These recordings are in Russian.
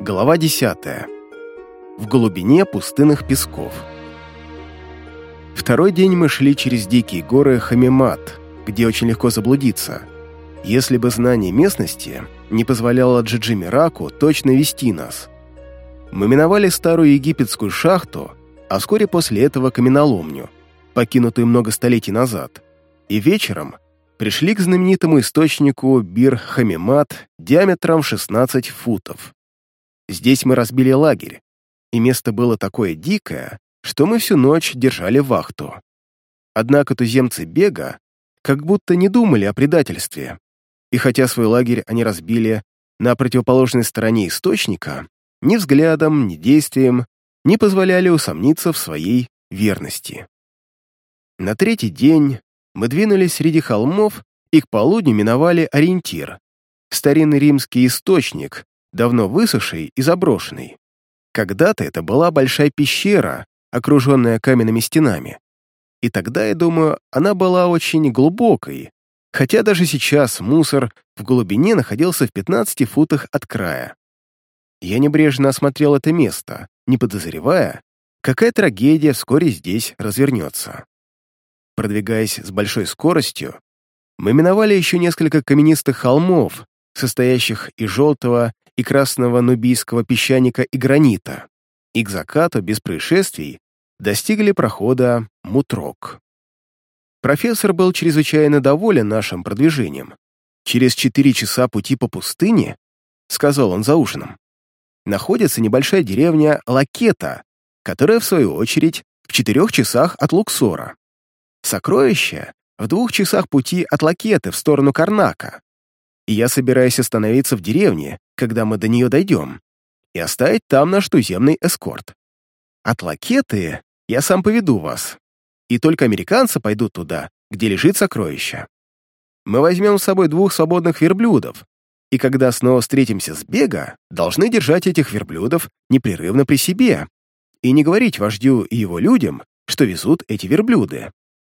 Глава 10. В глубине пустынных песков. Второй день мы шли через дикие горы Хамимат, где очень легко заблудиться. Если бы знание местности не позволяло Джиджи Мираку точно вести нас. Мы миновали старую египетскую шахту, а вскоре после этого каменоломню, покинутую много столетий назад, и вечером пришли к знаменитому источнику Бир-Хамимат диаметром 16 футов. Здесь мы разбили лагерь, и место было такое дикое, что мы всю ночь держали вахту. Однако туземцы Бега как будто не думали о предательстве, и хотя свой лагерь они разбили на противоположной стороне источника, ни взглядом, ни действием не позволяли усомниться в своей верности. На третий день мы двинулись среди холмов и к полудню миновали ориентир, старинный римский источник, давно высохший и заброшенный. Когда-то это была большая пещера, окруженная каменными стенами. И тогда, я думаю, она была очень глубокой, хотя даже сейчас мусор в глубине находился в 15 футах от края. Я небрежно осмотрел это место, не подозревая, какая трагедия вскоре здесь развернется. Продвигаясь с большой скоростью, мы миновали еще несколько каменистых холмов, состоящих из желтого и красного нубийского песчаника и гранита, и к закату без происшествий достигли прохода Мутрок. Профессор был чрезвычайно доволен нашим продвижением. «Через четыре часа пути по пустыне, — сказал он за ужином, — находится небольшая деревня Лакета, которая, в свою очередь, в четырех часах от Луксора. Сокровище в двух часах пути от Лакеты в сторону Карнака, и я собираюсь остановиться в деревне, когда мы до нее дойдем, и оставить там наш туземный эскорт. От Лакеты я сам поведу вас, и только американцы пойдут туда, где лежит сокровище. Мы возьмем с собой двух свободных верблюдов, и когда снова встретимся с бега, должны держать этих верблюдов непрерывно при себе и не говорить вождю и его людям, что везут эти верблюды.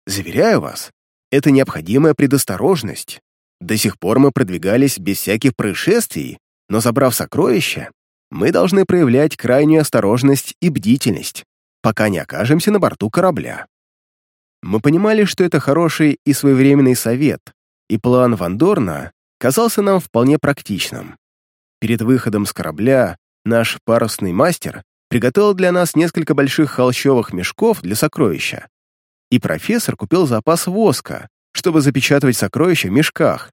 Заверяю вас, это необходимая предосторожность. До сих пор мы продвигались без всяких происшествий, но забрав сокровища, мы должны проявлять крайнюю осторожность и бдительность, пока не окажемся на борту корабля. Мы понимали, что это хороший и своевременный совет, и план Вандорна казался нам вполне практичным. Перед выходом с корабля наш парусный мастер приготовил для нас несколько больших холщовых мешков для сокровища, и профессор купил запас воска, чтобы запечатывать сокровища в мешках,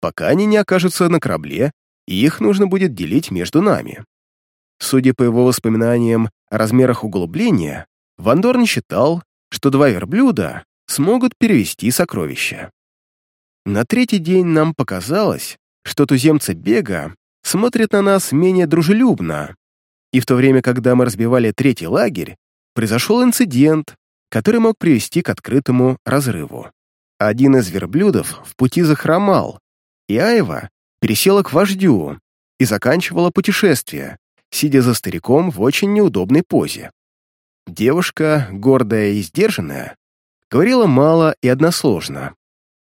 пока они не окажутся на корабле, и их нужно будет делить между нами. Судя по его воспоминаниям о размерах углубления, Вандорн считал, что два верблюда смогут перевести сокровища. На третий день нам показалось, что туземцы Бега смотрят на нас менее дружелюбно, и в то время, когда мы разбивали третий лагерь, произошел инцидент, который мог привести к открытому разрыву. Один из верблюдов в пути захромал, и Айва пересела к вождю и заканчивала путешествие, сидя за стариком в очень неудобной позе. Девушка, гордая и сдержанная, говорила мало и односложно.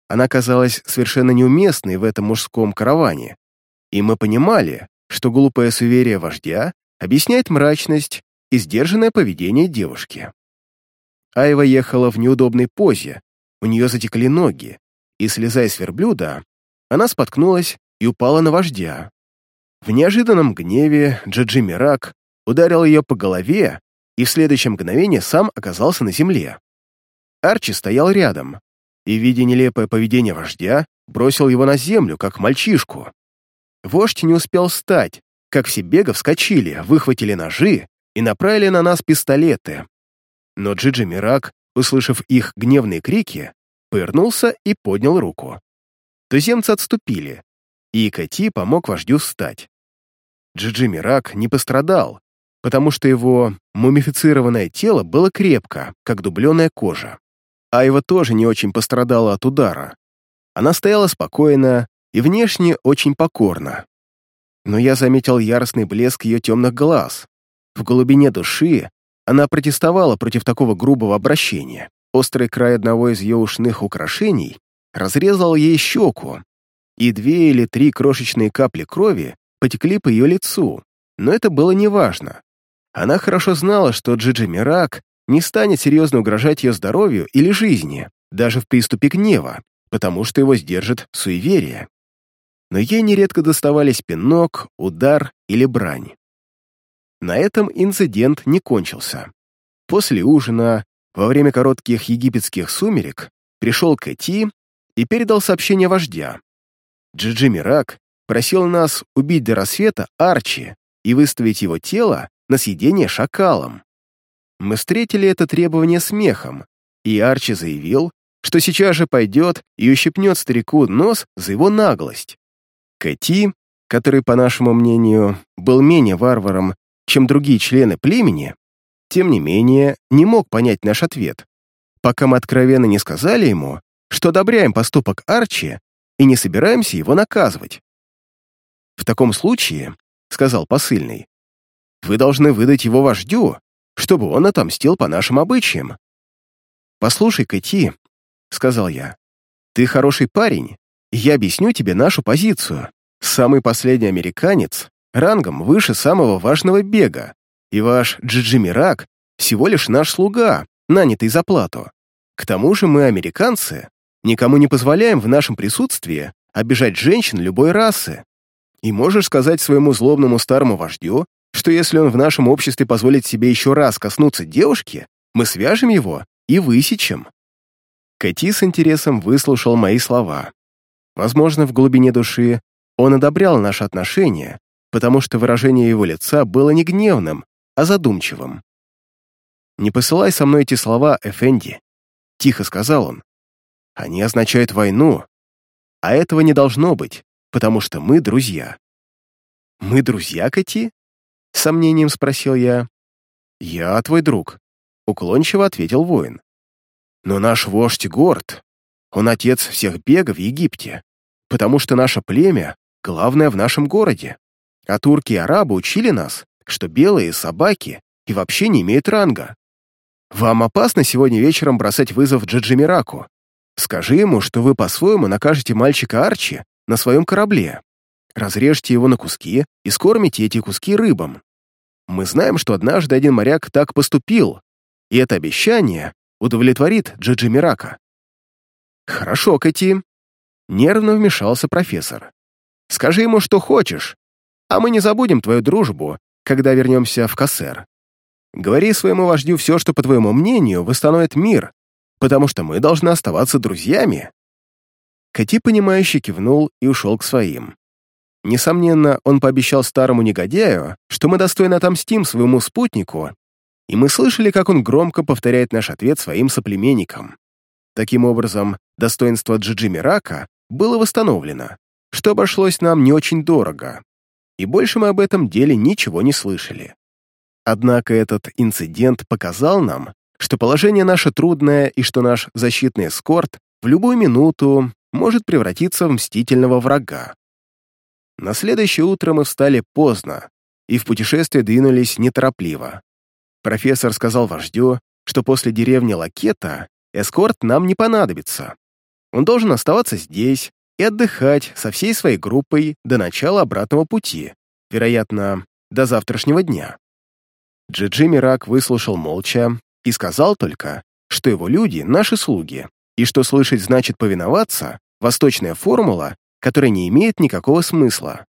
Она казалась совершенно неуместной в этом мужском караване, и мы понимали, что глупое суеверие вождя объясняет мрачность и сдержанное поведение девушки. Айва ехала в неудобной позе, у нее затекли ноги, и, слезая с верблюда, она споткнулась и упала на вождя. В неожиданном гневе Джаджи Мирак ударил ее по голове и в следующее мгновение сам оказался на земле. Арчи стоял рядом и, видя нелепое поведение вождя, бросил его на землю, как мальчишку. Вождь не успел встать, как все бега вскочили, выхватили ножи и направили на нас пистолеты. Но Джиджи Мирак услышав их гневные крики, повернулся и поднял руку. Туземцы отступили, и Кати помог вождю встать. Джиджи Мирак не пострадал, потому что его мумифицированное тело было крепко, как дубленая кожа. Айва тоже не очень пострадала от удара. Она стояла спокойно и внешне очень покорно. Но я заметил яростный блеск ее темных глаз. В глубине души она протестовала против такого грубого обращения. Острый край одного из ее ушных украшений разрезал ей щеку, и две или три крошечные капли крови потекли по ее лицу, Но это было неважно. Она хорошо знала, что Джиджи Мирак не станет серьезно угрожать ее здоровью или жизни, даже в приступе гнева, потому что его сдержит суеверие. Но ей нередко доставались пинок, удар или брань. На этом инцидент не кончился. После ужина, во время коротких египетских сумерек, пришел Кэти и передал сообщение вождя. Джиджи Мирак просил нас убить до рассвета Арчи и выставить его тело на съедение шакалом. Мы встретили это требование смехом, и Арчи заявил, что сейчас же пойдет и ущипнет старику нос за его наглость. Кэти, который, по нашему мнению, был менее варваром, чем другие члены племени, тем не менее не мог понять наш ответ, пока мы откровенно не сказали ему, что одобряем поступок Арчи и не собираемся его наказывать. «В таком случае», — сказал посыльный, «вы должны выдать его вождю, чтобы он отомстил по нашим обычаям». «Послушай, Кэти», — сказал я, «ты хороший парень, и я объясню тебе нашу позицию. Самый последний американец рангом выше самого важного бега, и ваш Джиджимирак всего лишь наш слуга, нанятый за плату. К тому же мы, американцы, никому не позволяем в нашем присутствии обижать женщин любой расы. И можешь сказать своему злобному старому вождю, что если он в нашем обществе позволит себе еще раз коснуться девушки, мы свяжем его и высечем». Кэти с интересом выслушал мои слова. Возможно, в глубине души он одобрял наши отношения, потому что выражение его лица было не гневным, а задумчивым. «Не посылай со мной эти слова, Эфенди», — тихо сказал он. «Они означают войну, а этого не должно быть, потому что мы друзья». «Мы друзья, Кати?» — сомнением спросил я. «Я твой друг», — уклончиво ответил воин. «Но наш вождь горд. Он отец всех бегов в Египте, потому что наше племя главное в нашем городе. А турки и арабы учили нас, что белые собаки и вообще не имеют ранга. Вам опасно сегодня вечером бросать вызов Джаджимираку. Скажи ему, что вы по-своему накажете мальчика Арчи на своем корабле. Разрежьте его на куски и скормите эти куски рыбам. Мы знаем, что однажды один моряк так поступил, и это обещание удовлетворит Джаджимирака. Хорошо, Кэти. Нервно вмешался профессор. Скажи ему, что хочешь, а мы не забудем твою дружбу, когда вернемся в Кассер. Говори своему вождю все, что, по твоему мнению, восстановит мир, потому что мы должны оставаться друзьями». Кати, понимающе кивнул и ушел к своим. Несомненно, он пообещал старому негодяю, что мы достойно отомстим своему спутнику, и мы слышали, как он громко повторяет наш ответ своим соплеменникам. Таким образом, достоинство Джиджи Мирака было восстановлено, что обошлось нам не очень дорого и больше мы об этом деле ничего не слышали. Однако этот инцидент показал нам, что положение наше трудное и что наш защитный эскорт в любую минуту может превратиться в мстительного врага. На следующее утро мы встали поздно и в путешествие двинулись неторопливо. Профессор сказал вождю, что после деревни Лакета эскорт нам не понадобится. Он должен оставаться здесь, и отдыхать со всей своей группой до начала обратного пути, вероятно, до завтрашнего дня. Джиджи Мирак выслушал молча и сказал только, что его люди — наши слуги, и что слышать значит повиноваться — восточная формула, которая не имеет никакого смысла.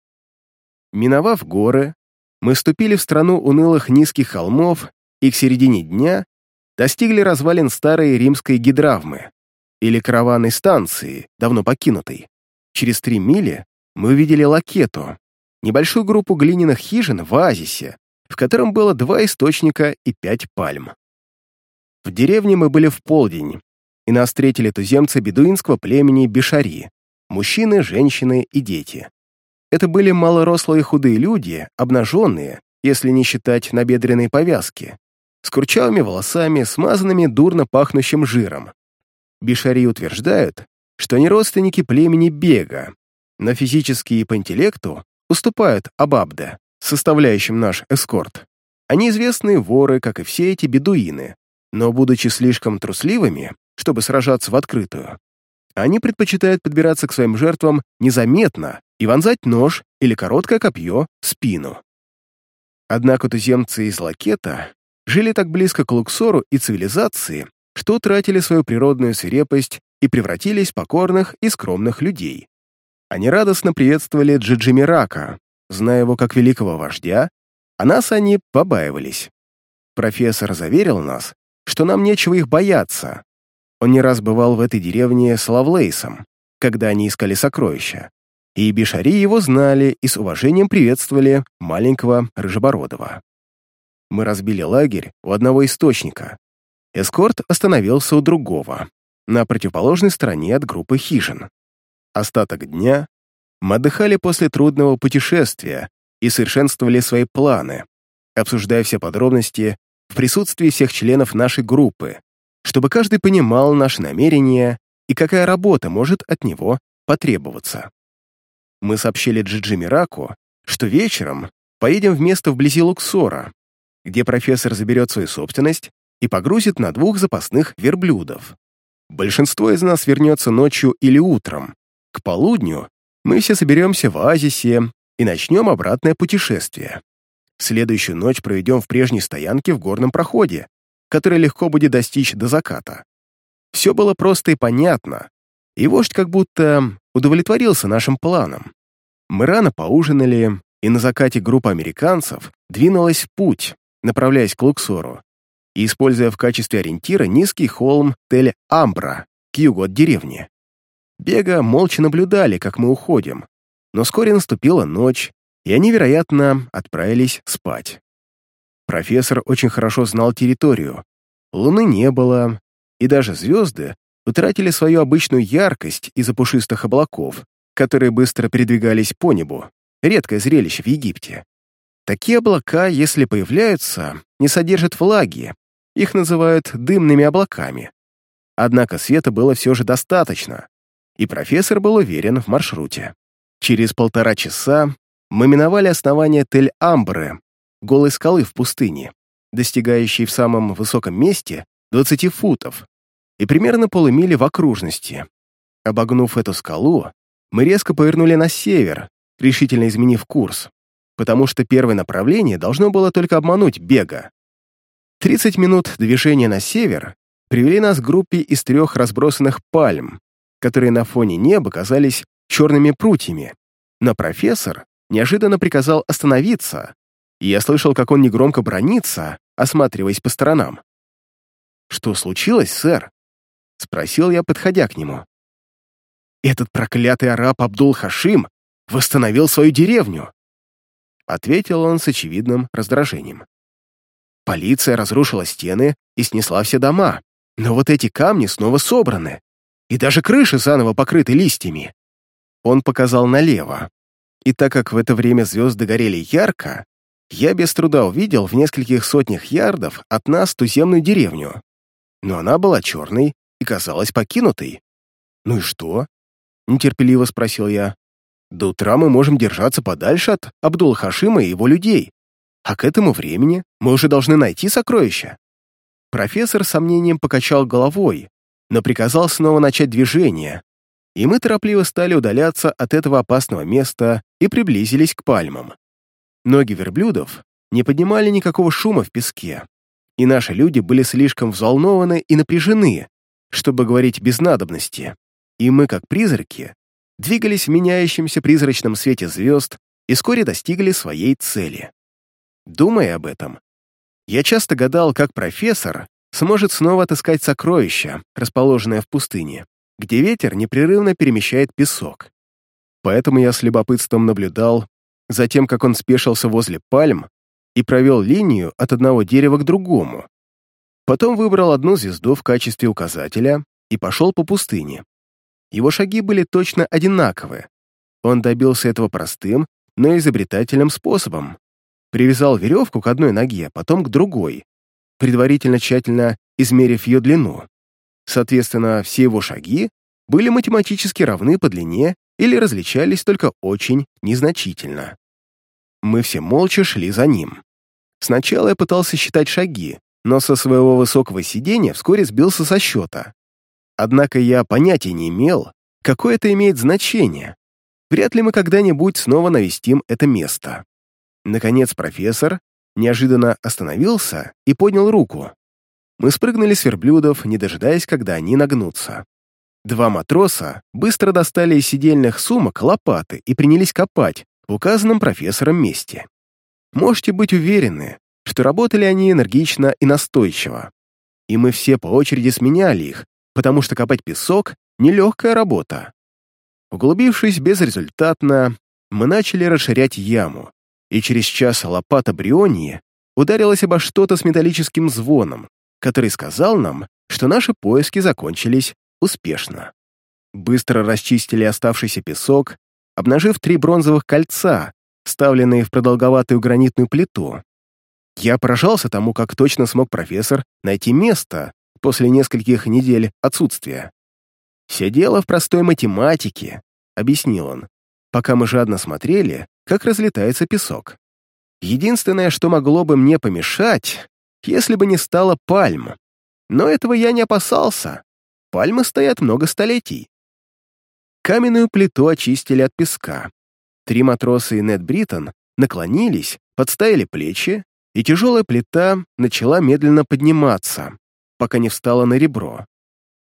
Миновав горы, мы вступили в страну унылых низких холмов и к середине дня достигли развалин старой римской гидравмы или караванной станции, давно покинутой. Через три мили мы увидели лакету, небольшую группу глиняных хижин в оазисе, в котором было два источника и пять пальм. В деревне мы были в полдень, и нас встретили туземцы бедуинского племени Бишари, мужчины, женщины и дети. Это были малорослые худые люди, обнаженные, если не считать набедренной повязки, с курчавыми волосами, смазанными дурно пахнущим жиром. Бишари утверждают, что они родственники племени Бега, но физически и по интеллекту уступают Абабде, составляющим наш эскорт. Они известные воры, как и все эти бедуины, но, будучи слишком трусливыми, чтобы сражаться в открытую, они предпочитают подбираться к своим жертвам незаметно и вонзать нож или короткое копье в спину. Однако туземцы из Лакета жили так близко к Луксору и цивилизации, что утратили свою природную свирепость и превратились в покорных и скромных людей. Они радостно приветствовали Джиджи Мирака, зная его как великого вождя, а нас они побаивались. Профессор заверил нас, что нам нечего их бояться. Он не раз бывал в этой деревне с Лавлейсом, когда они искали сокровища, и Бишари его знали и с уважением приветствовали маленького Рыжебородова. Мы разбили лагерь у одного источника. Эскорт остановился у другого, на противоположной стороне от группы хижин. Остаток дня мы отдыхали после трудного путешествия и совершенствовали свои планы, обсуждая все подробности в присутствии всех членов нашей группы, чтобы каждый понимал наши намерения и какая работа может от него потребоваться. Мы сообщили Джиджи Мираку, что вечером поедем в место вблизи Луксора, где профессор заберет свою собственность и погрузит на двух запасных верблюдов. Большинство из нас вернется ночью или утром. К полудню мы все соберемся в оазисе и начнем обратное путешествие. Следующую ночь проведем в прежней стоянке в горном проходе, который легко будет достичь до заката. Все было просто и понятно, и вождь как будто удовлетворился нашим планом. Мы рано поужинали, и на закате группа американцев двинулась в путь, направляясь к Луксору, и используя в качестве ориентира низкий холм Тель-Амбра к югу от деревни. Бега молча наблюдали, как мы уходим, но вскоре наступила ночь, и они, вероятно, отправились спать. Профессор очень хорошо знал территорию. Луны не было, и даже звезды утратили свою обычную яркость из-за пушистых облаков, которые быстро передвигались по небу, редкое зрелище в Египте. Такие облака, если появляются, не содержат влаги, их называют дымными облаками. Однако света было все же достаточно, и профессор был уверен в маршруте. Через полтора часа мы миновали основание Тель-Амбры, голой скалы в пустыне, достигающей в самом высоком месте 20 футов, и примерно полумили в окружности. Обогнув эту скалу, мы резко повернули на север, решительно изменив курс, потому что первое направление должно было только обмануть бега. 30 минут движения на север привели нас к группе из трех разбросанных пальм, которые на фоне неба казались черными прутьями, но профессор неожиданно приказал остановиться, и я слышал, как он негромко бронится, осматриваясь по сторонам. «Что случилось, сэр?» — спросил я, подходя к нему. «Этот проклятый араб Абдул-Хашим восстановил свою деревню!» Ответил он с очевидным раздражением. Полиция разрушила стены и снесла все дома, но вот эти камни снова собраны, и даже крыши заново покрыты листьями. Он показал налево, и так как в это время звезды горели ярко, я без труда увидел в нескольких сотнях ярдов от нас туземную деревню. Но она была черной и казалась покинутой. «Ну и что?» — нетерпеливо спросил я. «До утра мы можем держаться подальше от Абдул-Хашима и его людей, а к этому времени мы уже должны найти сокровища». Профессор с сомнением покачал головой, но приказал снова начать движение, и мы торопливо стали удаляться от этого опасного места и приблизились к пальмам. Ноги верблюдов не поднимали никакого шума в песке, и наши люди были слишком взволнованы и напряжены, чтобы говорить без надобности, и мы, как призраки, двигались в меняющемся призрачном свете звезд и вскоре достигли своей цели. Думая об этом, я часто гадал, как профессор сможет снова отыскать сокровища, расположенное в пустыне, где ветер непрерывно перемещает песок. Поэтому я с любопытством наблюдал за тем, как он спешился возле пальм и провел линию от одного дерева к другому, Потом выбрал одну звезду в качестве указателя и пошел по пустыне. Его шаги были точно одинаковы. Он добился этого простым, но изобретательным способом. Привязал веревку к одной ноге, потом к другой, предварительно тщательно измерив ее длину. Соответственно, все его шаги были математически равны по длине или различались только очень незначительно. Мы все молча шли за ним. Сначала я пытался считать шаги, но со своего высокого сидения вскоре сбился со счета. Однако я понятия не имел, какое это имеет значение. Вряд ли мы когда-нибудь снова навестим это место. Наконец профессор неожиданно остановился и поднял руку. Мы спрыгнули с верблюдов, не дожидаясь, когда они нагнутся. Два матроса быстро достали из сидельных сумок лопаты и принялись копать в указанном профессором месте. Можете быть уверены, что работали они энергично и настойчиво. И мы все по очереди сменяли их, потому что копать песок — нелегкая работа. Углубившись безрезультатно, мы начали расширять яму, и через час лопата Брионии ударилась обо что-то с металлическим звоном, который сказал нам, что наши поиски закончились успешно. Быстро расчистили оставшийся песок, обнажив три бронзовых кольца, вставленные в продолговатую гранитную плиту. Я поражался тому, как точно смог профессор найти место после нескольких недель отсутствия. «Все дело в простой математике», — объяснил он, пока мы жадно смотрели, как разлетается песок. Единственное, что могло бы мне помешать, если бы не стало пальм. Но этого я не опасался. Пальмы стоят много столетий. Каменную плиту очистили от песка. Три матроса и Нед Бриттон наклонились, подставили плечи, и тяжелая плита начала медленно подниматься, пока не встала на ребро.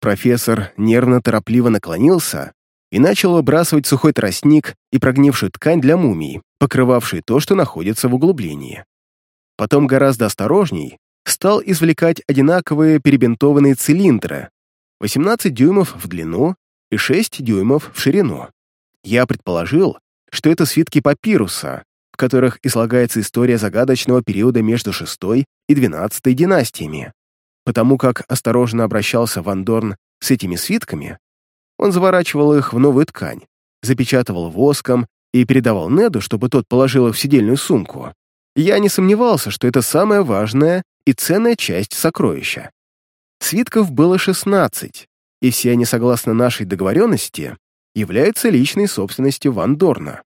Профессор нервно-торопливо наклонился и начал выбрасывать сухой тростник и прогнившую ткань для мумий, покрывавшей то, что находится в углублении. Потом гораздо осторожней стал извлекать одинаковые перебинтованные цилиндры, 18 дюймов в длину и 6 дюймов в ширину. Я предположил, что это свитки папируса, в которых излагается история загадочного периода между шестой и двенадцатой династиями. Потому как осторожно обращался Ван Дорн с этими свитками, он заворачивал их в новую ткань, запечатывал воском и передавал Неду, чтобы тот положил их в сидельную сумку. Я не сомневался, что это самая важная и ценная часть сокровища. Свитков было 16, и все они, согласно нашей договоренности, являются личной собственностью Ван Дорна.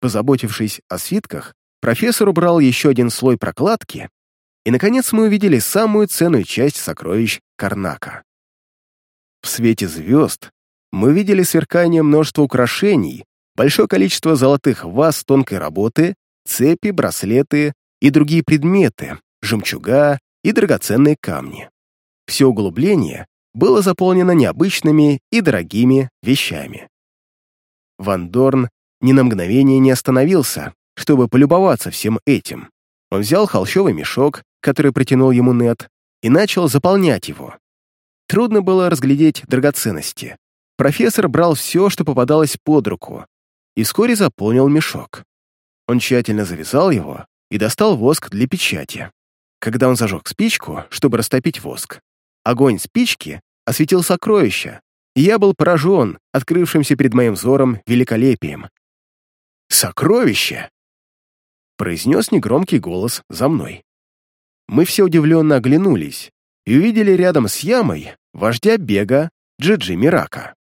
Позаботившись о свитках, профессор убрал еще один слой прокладки, и, наконец, мы увидели самую ценную часть сокровищ Карнака. В свете звезд мы видели сверкание множества украшений, большое количество золотых ваз тонкой работы, цепи, браслеты и другие предметы, жемчуга и драгоценные камни. Все углубление было заполнено необычными и дорогими вещами. Ван Дорн ни на мгновение не остановился, чтобы полюбоваться всем этим. Он взял холщовый мешок, который протянул ему Нет, и начал заполнять его. Трудно было разглядеть драгоценности. Профессор брал все, что попадалось под руку, и вскоре заполнил мешок. Он тщательно завязал его и достал воск для печати. Когда он зажег спичку, чтобы растопить воск, огонь спички осветил сокровища, и я был поражен открывшимся перед моим взором великолепием. «Сокровище!» произнес негромкий голос за мной. Мы все удивленно оглянулись и увидели рядом с ямой вождя бега Джиджи Мирака.